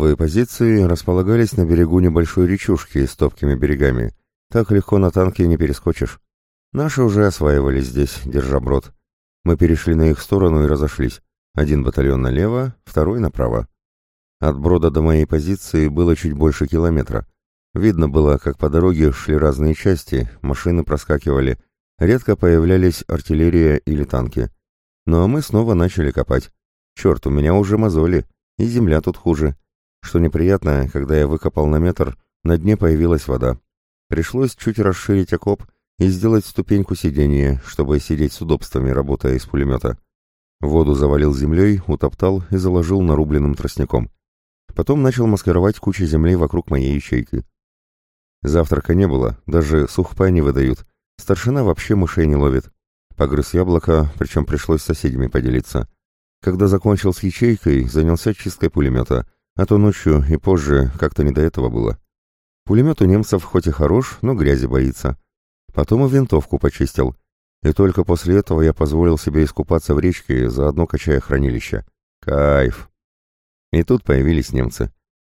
Новые позиции располагались на берегу небольшой речушки с топкими берегами. Так легко на танке не перескочишь. Наши уже осваивались здесь, держа брод. Мы перешли на их сторону и разошлись. Один батальон налево, второй направо. От брода до моей позиции было чуть больше километра. Видно было, как по дороге шли разные части, машины проскакивали, редко появлялись артиллерия или танки. Ну а мы снова начали копать. Черт, у меня уже мозоли, и земля тут хуже. Что неприятно, когда я выкопал на метр, на дне появилась вода. Пришлось чуть расширить окоп и сделать ступеньку сидения, чтобы сидеть с удобствами, работая из пулемета. Воду завалил землей, утоптал и заложил нарубленным тростником. Потом начал маскировать кучу земли вокруг моей ячейки. Завтрака не было, даже сухпай не выдают. Старшина вообще мышей не ловит. Погрыз яблоко, причем пришлось с соседями поделиться. Когда закончил с ячейкой, занялся чисткой пулемета, а то ночью и позже как-то не до этого было. Пулемет у немцев хоть и хорош, но грязи боится. Потом и винтовку почистил. И только после этого я позволил себе искупаться в речке, заодно качая хранилище. Кайф! И тут появились немцы.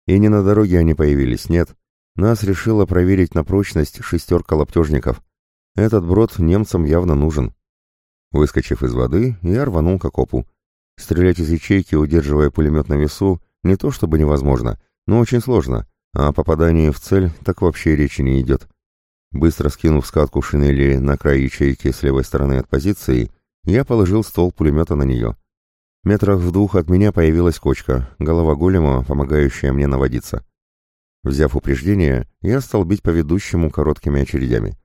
И не на дороге они появились, нет. Нас решила проверить на прочность шестерка лаптежников. Этот брод немцам явно нужен. Выскочив из воды, я рванул к окопу. Стрелять из ячейки, удерживая пулемет на весу, не то чтобы невозможно, но очень сложно, а о попадании в цель так вообще речи не идет. Быстро скинув скатку шинели на край ячейки с левой стороны от позиции, я положил ствол пулемета на нее. Метрах в двух от меня появилась кочка, голова голема, помогающая мне наводиться. Взяв упреждение, я стал бить по ведущему короткими очередями.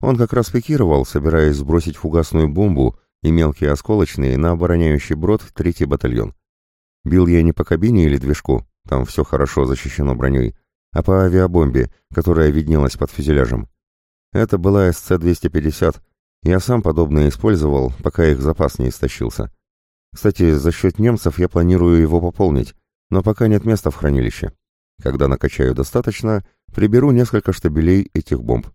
Он как раз пикировал, собираясь сбросить фугасную бомбу и мелкие осколочные на обороняющий брод третий батальон. Бил я не по кабине или движку, там все хорошо защищено броней, а по авиабомбе, которая виднелась под фюзеляжем. Это была СЦ-250, я сам подобное использовал, пока их запас не истощился. Кстати, за счет немцев я планирую его пополнить, но пока нет места в хранилище. Когда накачаю достаточно, приберу несколько штабелей этих бомб.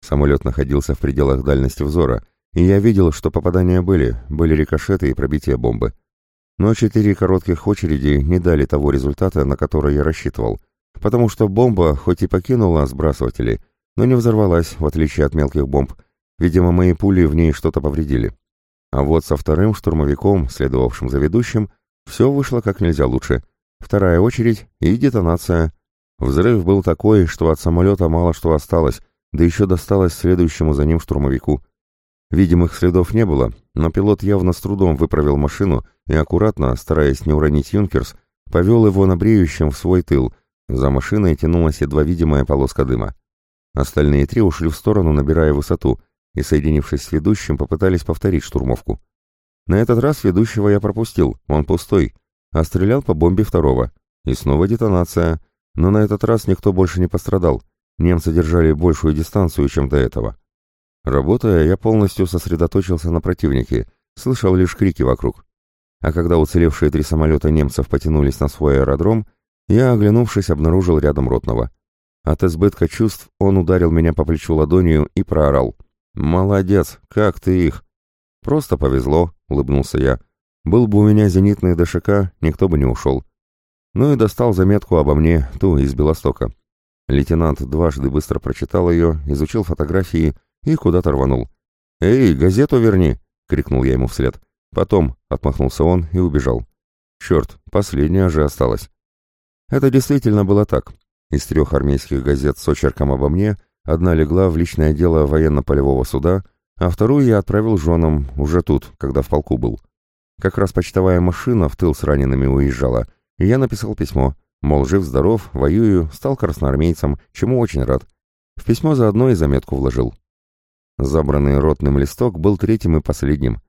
Самолет находился в пределах дальности взора, и я видел, что попадания были, были рикошеты и пробитие бомбы. Но четыре коротких очереди не дали того результата, на который я рассчитывал, потому что бомба хоть и покинула сбрасыватели, но не взорвалась, в отличие от мелких бомб. Видимо, мои пули в ней что-то повредили. А вот со вторым штурмовиком, следовавшим за ведущим, все вышло как нельзя лучше. Вторая очередь и детонация. Взрыв был такой, что от самолета мало что осталось, да еще досталось следующему за ним штурмовику. Видимых следов не было, но пилот явно с трудом выправил машину и аккуратно, стараясь не уронить «Юнкерс», повел его на бреющем в свой тыл. За машиной тянулась едва видимая полоска дыма. Остальные три ушли в сторону, набирая высоту, и, соединившись с ведущим, попытались повторить штурмовку. На этот раз ведущего я пропустил, он пустой, а стрелял по бомбе второго. И снова детонация, но на этот раз никто больше не пострадал. Немцы держали большую дистанцию, чем до этого. Работая, я полностью сосредоточился на противнике, слышал лишь крики вокруг. А когда уцелевшие три самолета немцев потянулись на свой аэродром, я, оглянувшись, обнаружил рядом ротного. От избытка чувств он ударил меня по плечу ладонью и проорал. «Молодец! Как ты их?» «Просто повезло», — улыбнулся я. «Был бы у меня зенитный ДШК, никто бы не ушел». Ну и достал заметку обо мне, ту из Белостока. Лейтенант дважды быстро прочитал ее, изучил фотографии и куда-то рванул. «Эй, газету верни!» — крикнул я ему вслед. «Потом», — отмахнулся он и убежал. «Черт, последняя же осталась». Это действительно было так. Из трех армейских газет с очерком обо мне Одна легла в личное дело военно-полевого суда, а вторую я отправил женам уже тут, когда в полку был. Как раз почтовая машина в тыл с ранеными уезжала, и я написал письмо, мол, жив-здоров, воюю, стал красноармейцем, чему очень рад. В письмо заодно и заметку вложил. Забранный ротным листок был третьим и последним.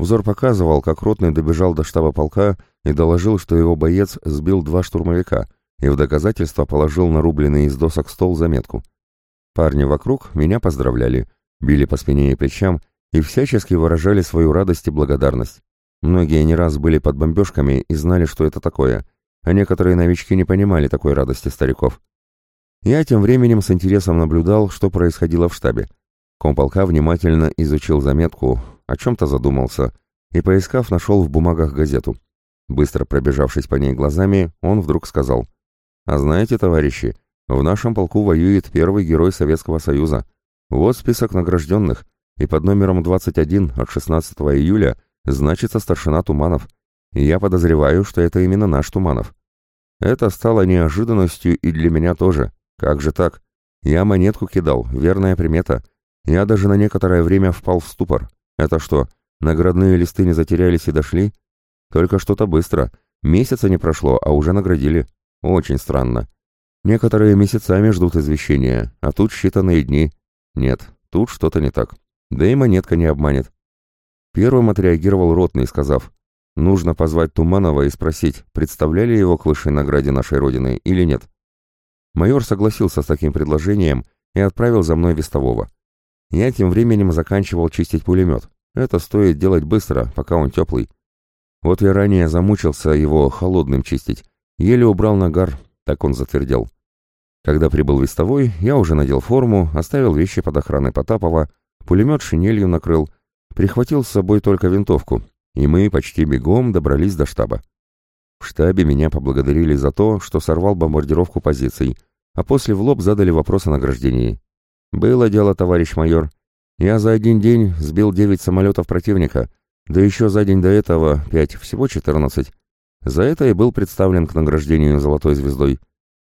Взор показывал, как ротный добежал до штаба полка и доложил, что его боец сбил два штурмовика, и в доказательство положил нарубленный из досок стол заметку. Парни вокруг меня поздравляли, били по спине и плечам и всячески выражали свою радость и благодарность. Многие не раз были под бомбежками и знали, что это такое, а некоторые новички не понимали такой радости стариков. Я тем временем с интересом наблюдал, что происходило в штабе. Комполка внимательно изучил заметку, о чем-то задумался, и, поискав, нашел в бумагах газету. Быстро пробежавшись по ней глазами, он вдруг сказал, А знаете, товарищи, в нашем полку воюет первый герой Советского Союза. Вот список награжденных, и под номером 21 от 16 июля значится старшина Туманов. И я подозреваю, что это именно наш Туманов. Это стало неожиданностью и для меня тоже. Как же так? Я монетку кидал, верная примета. Я даже на некоторое время впал в ступор. Это что, наградные листы не затерялись и дошли? Только что-то быстро. Месяца не прошло, а уже наградили. Очень странно. Некоторые месяцами ждут извещения, а тут считанные дни. Нет, тут что-то не так. Да и монетка не обманет. Первым отреагировал Ротный, сказав, «Нужно позвать Туманова и спросить, представляли его к высшей награде нашей Родины или нет». Майор согласился с таким предложением и отправил за мной вестового. Я тем временем заканчивал чистить пулемет. Это стоит делать быстро, пока он теплый. Вот я ранее замучился его холодным чистить. Еле убрал нагар, так он затвердел. Когда прибыл вестовой, я уже надел форму, оставил вещи под охраной Потапова, Пулемет шинелью накрыл, прихватил с собой только винтовку, и мы почти бегом добрались до штаба. В штабе меня поблагодарили за то, что сорвал бомбардировку позиций, а после в лоб задали вопрос о награждении. «Было дело, товарищ майор. Я за один день сбил девять самолетов противника, да еще за день до этого пять, всего четырнадцать. За это и был представлен к награждению золотой звездой.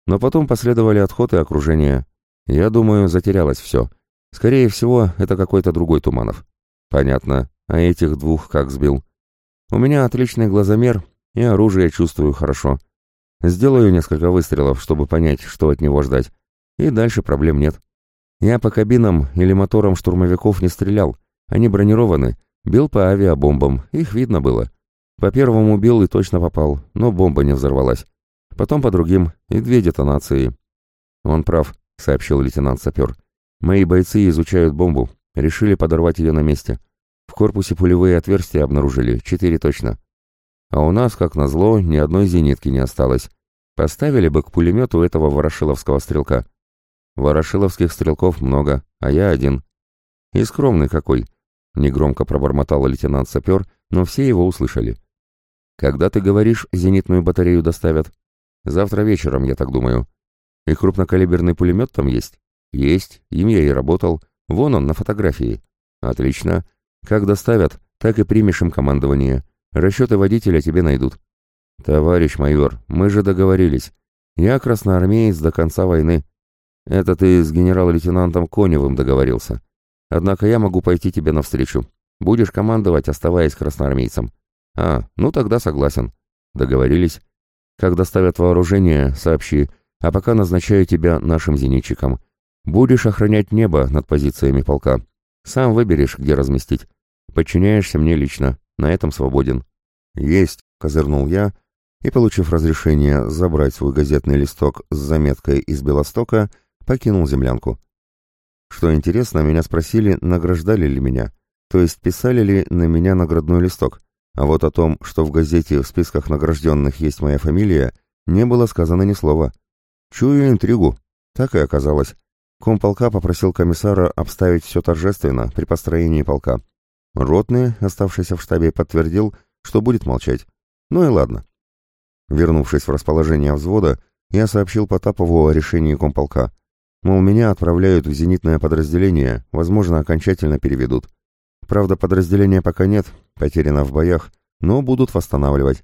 Но потом последовали отход и окружение. Я думаю, затерялось все. Скорее всего, это какой-то другой Туманов. Понятно. А этих двух как сбил? У меня отличный глазомер, и оружие чувствую хорошо. Сделаю несколько выстрелов, чтобы понять, что от него ждать. И дальше проблем нет. Я по кабинам или моторам штурмовиков не стрелял. Они бронированы. Бил по авиабомбам, их видно было. По первому бил и точно попал, но бомба не взорвалась. Потом по другим, и две детонации. Он прав, сообщил лейтенант-сапер. Мои бойцы изучают бомбу, решили подорвать ее на месте. В корпусе пулевые отверстия обнаружили, четыре точно. А у нас, как назло, ни одной зенитки не осталось. Поставили бы к пулемету этого ворошиловского стрелка. Ворошиловских стрелков много, а я один. И скромный какой. Негромко пробормотал лейтенант-сапер, но все его услышали. «Когда ты говоришь, зенитную батарею доставят?» «Завтра вечером, я так думаю. И крупнокалиберный пулемет там есть?» «Есть, им я и работал. Вон он, на фотографии». «Отлично. Как доставят, так и примешь им командование. Расчеты водителя тебе найдут». «Товарищ майор, мы же договорились. Я красноармеец до конца войны. Это ты с генерал-лейтенантом Коневым договорился. Однако я могу пойти тебе навстречу. Будешь командовать, оставаясь красноармейцем». «А, ну тогда согласен». «Договорились. Как доставят вооружение, сообщи, а пока назначаю тебя нашим зенитчиком. Будешь охранять небо над позициями полка. Сам выберешь, где разместить. Подчиняешься мне лично. На этом свободен». «Есть», — козырнул я, и, получив разрешение забрать свой газетный листок с заметкой из Белостока, покинул землянку. Что интересно, меня спросили, награждали ли меня, то есть писали ли на меня наградной листок, а вот о том, что в газете в списках награжденных есть моя фамилия, не было сказано ни слова. Чую интригу. Так и оказалось. Комполка попросил комиссара обставить все торжественно при построении полка. Ротный, оставшийся в штабе, подтвердил, что будет молчать. Ну и ладно. Вернувшись в расположение взвода, я сообщил Потапову о решении комполка. Мол, меня отправляют в зенитное подразделение, возможно, окончательно переведут. Правда, подразделения пока нет, потеряно в боях, но будут восстанавливать.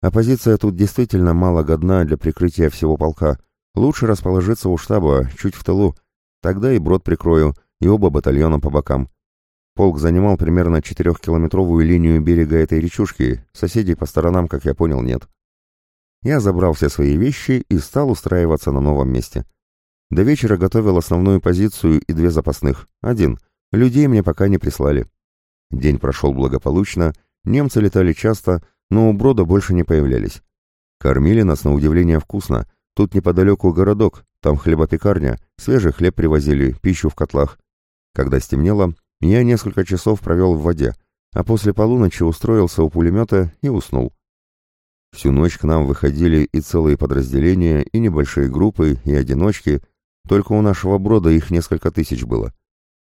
Оппозиция тут действительно мало годна для прикрытия всего полка. Лучше расположиться у штаба, чуть в тылу, Тогда и брод прикрою, и оба батальона по бокам. Полк занимал примерно четырехкилометровую линию берега этой речушки, соседей по сторонам, как я понял, нет. Я забрал все свои вещи и стал устраиваться на новом месте. До вечера готовил основную позицию и две запасных. Один. Людей мне пока не прислали. День прошел благополучно, немцы летали часто, но у брода больше не появлялись. Кормили нас на удивление вкусно. Тут неподалеку городок, там хлебопекарня, свежий хлеб привозили, пищу в котлах. Когда стемнело, я несколько часов провел в воде, а после полуночи устроился у пулемета и уснул. Всю ночь к нам выходили и целые подразделения, и небольшие группы, и одиночки, только у нашего брода их несколько тысяч было.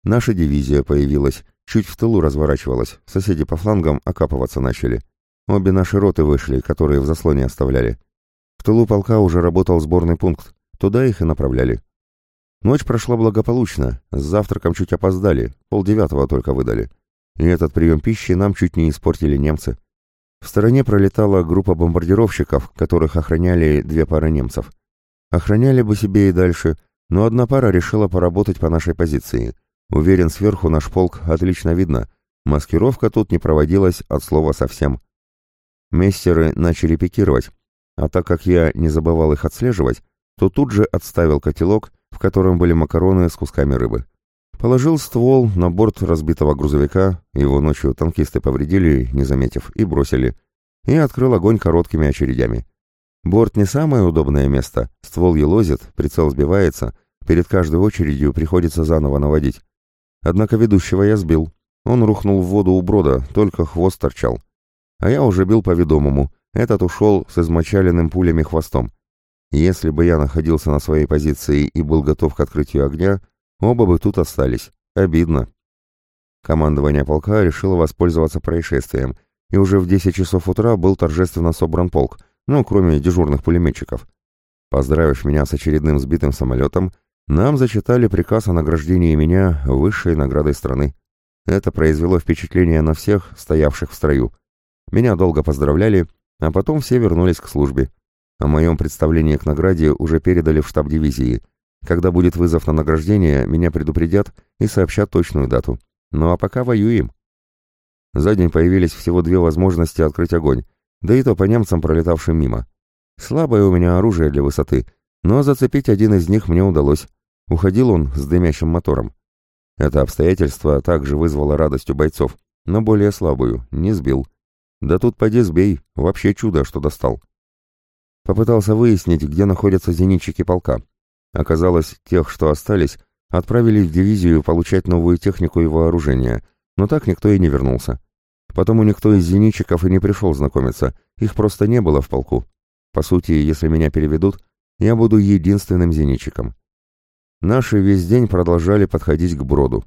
Наша дивизия появилась, чуть в тылу разворачивалась, соседи по флангам окапываться начали. Обе наши роты вышли, которые в заслоне оставляли. В тылу полка уже работал сборный пункт, туда их и направляли. Ночь прошла благополучно, с завтраком чуть опоздали, полдевятого только выдали. И этот прием пищи нам чуть не испортили немцы. В стороне пролетала группа бомбардировщиков, которых охраняли две пары немцев. Охраняли бы себе и дальше, но одна пара решила поработать по нашей позиции. Уверен, сверху наш полк отлично видно. Маскировка тут не проводилась от слова совсем. Мессеры начали пикировать, а так как я не забывал их отслеживать, то тут же отставил котелок, в котором были макароны с кусками рыбы. Положил ствол на борт разбитого грузовика, его ночью танкисты повредили, не заметив, и бросили, и открыл огонь короткими очередями. Борт не самое удобное место, ствол елозит, прицел сбивается, перед каждой очередью приходится заново наводить. Однако ведущего я сбил. Он рухнул в воду у брода, только хвост торчал. А я уже бил по ведомому, этот ушел с измочаленным пулями хвостом. Если бы я находился на своей позиции и был готов к открытию огня, оба бы тут остались. Обидно. Командование полка решило воспользоваться происшествием, и уже в 10 часов утра был торжественно собран полк, ну, кроме дежурных пулеметчиков. Поздравив меня с очередным сбитым самолетом, нам зачитали приказ о награждении меня высшей наградой страны. Это произвело впечатление на всех, стоявших в строю. Меня долго поздравляли, а потом все вернулись к службе. О моем представлении к награде уже передали в штаб дивизии. Когда будет вызов на награждение, меня предупредят и сообщат точную дату. Ну а пока воюем. За день появились всего две возможности открыть огонь, да и то по немцам, пролетавшим мимо. Слабое у меня оружие для высоты, но зацепить один из них мне удалось. Уходил он с дымящим мотором. Это обстоятельство также вызвало радость у бойцов, но более слабую, не сбил. Да тут поди сбей, вообще чудо, что достал. Попытался выяснить, где находятся зенитчики полка. Оказалось, тех, что остались, отправили в дивизию получать новую технику и вооружение, но так никто и не вернулся. Потому никто из зенитчиков и не пришел знакомиться, их просто не было в полку. По сути, если меня переведут, я буду единственным зенитчиком. Наши весь день продолжали подходить к броду.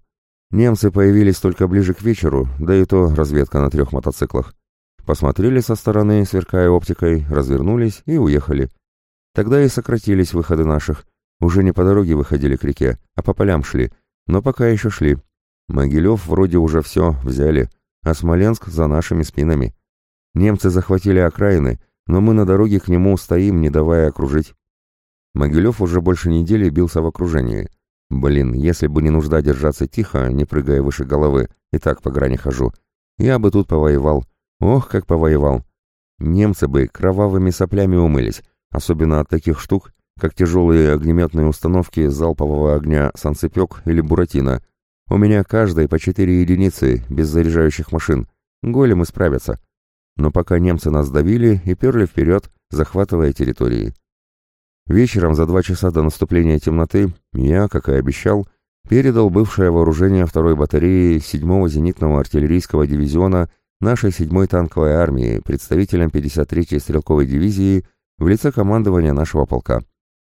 Немцы появились только ближе к вечеру, да и то разведка на трех мотоциклах. Посмотрели со стороны, сверкая оптикой, развернулись и уехали. Тогда и сократились выходы наших. Уже не по дороге выходили к реке, а по полям шли, но пока еще шли. Могилев вроде уже все взяли, а Смоленск за нашими спинами. Немцы захватили окраины, но мы на дороге к нему стоим, не давая окружить. Могилев уже больше недели бился в окружении. Блин, если бы не нужда держаться тихо, не прыгая выше головы, и так по грани хожу, я бы тут повоевал, Ох, как повоевал. Немцы бы кровавыми соплями умылись, особенно от таких штук, как тяжелые огнеметные установки залпового огня «Санцепек» или «Буратино». У меня каждой по четыре единицы, без заряжающих машин. Големы справятся. Но пока немцы нас давили и перли вперед, захватывая территории. Вечером за два часа до наступления темноты я, как и обещал, передал бывшее вооружение второй батареи 7-го зенитного артиллерийского дивизиона нашей 7-й танковой армии, представителям 53-й стрелковой дивизии в лице командования нашего полка.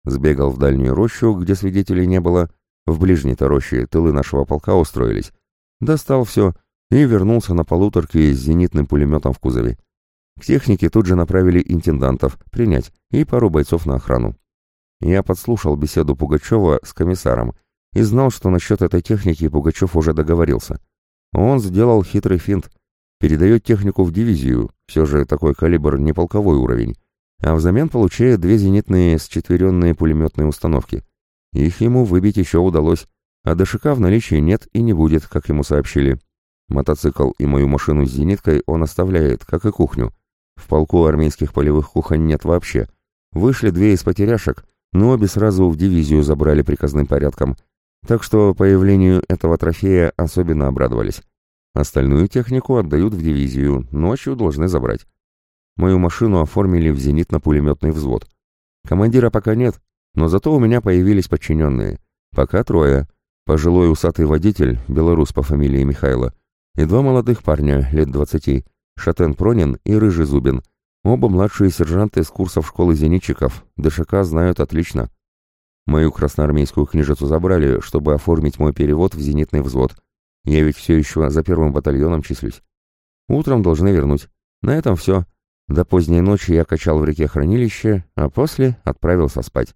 Сбегал в дальнюю рощу, где свидетелей не было, в ближней-то роще тылы нашего полка устроились. Достал все и вернулся на полуторке с зенитным пулеметом в кузове. К технике тут же направили интендантов принять и пару бойцов на охрану. Я подслушал беседу Пугачева с комиссаром и знал, что насчет этой техники Пугачев уже договорился. Он сделал хитрый финт, передает технику в дивизию, все же такой калибр не полковой уровень, а взамен получает две зенитные счетверенные пулеметные установки. Их ему выбить еще удалось, а ДШК в наличии нет и не будет, как ему сообщили. Мотоцикл и мою машину с зениткой он оставляет, как и кухню. В полку армейских полевых кухонь нет вообще. Вышли две из потеряшек, но обе сразу в дивизию забрали приказным порядком. Так что появлению этого трофея особенно обрадовались. Остальную технику отдают в дивизию, ночью должны забрать. Мою машину оформили в зенитно-пулеметный взвод. Командира пока нет, но зато у меня появились подчиненные. Пока трое. Пожилой усатый водитель, белорус по фамилии Михайло, и два молодых парня, лет двадцати, Шатен Пронин и Рыжий Зубин. Оба младшие сержанты с курсов школы зенитчиков, ДШК знают отлично. Мою красноармейскую книжицу забрали, чтобы оформить мой перевод в зенитный взвод – я ведь все еще за первым батальоном числюсь. Утром должны вернуть. На этом все. До поздней ночи я качал в реке хранилище, а после отправился спать.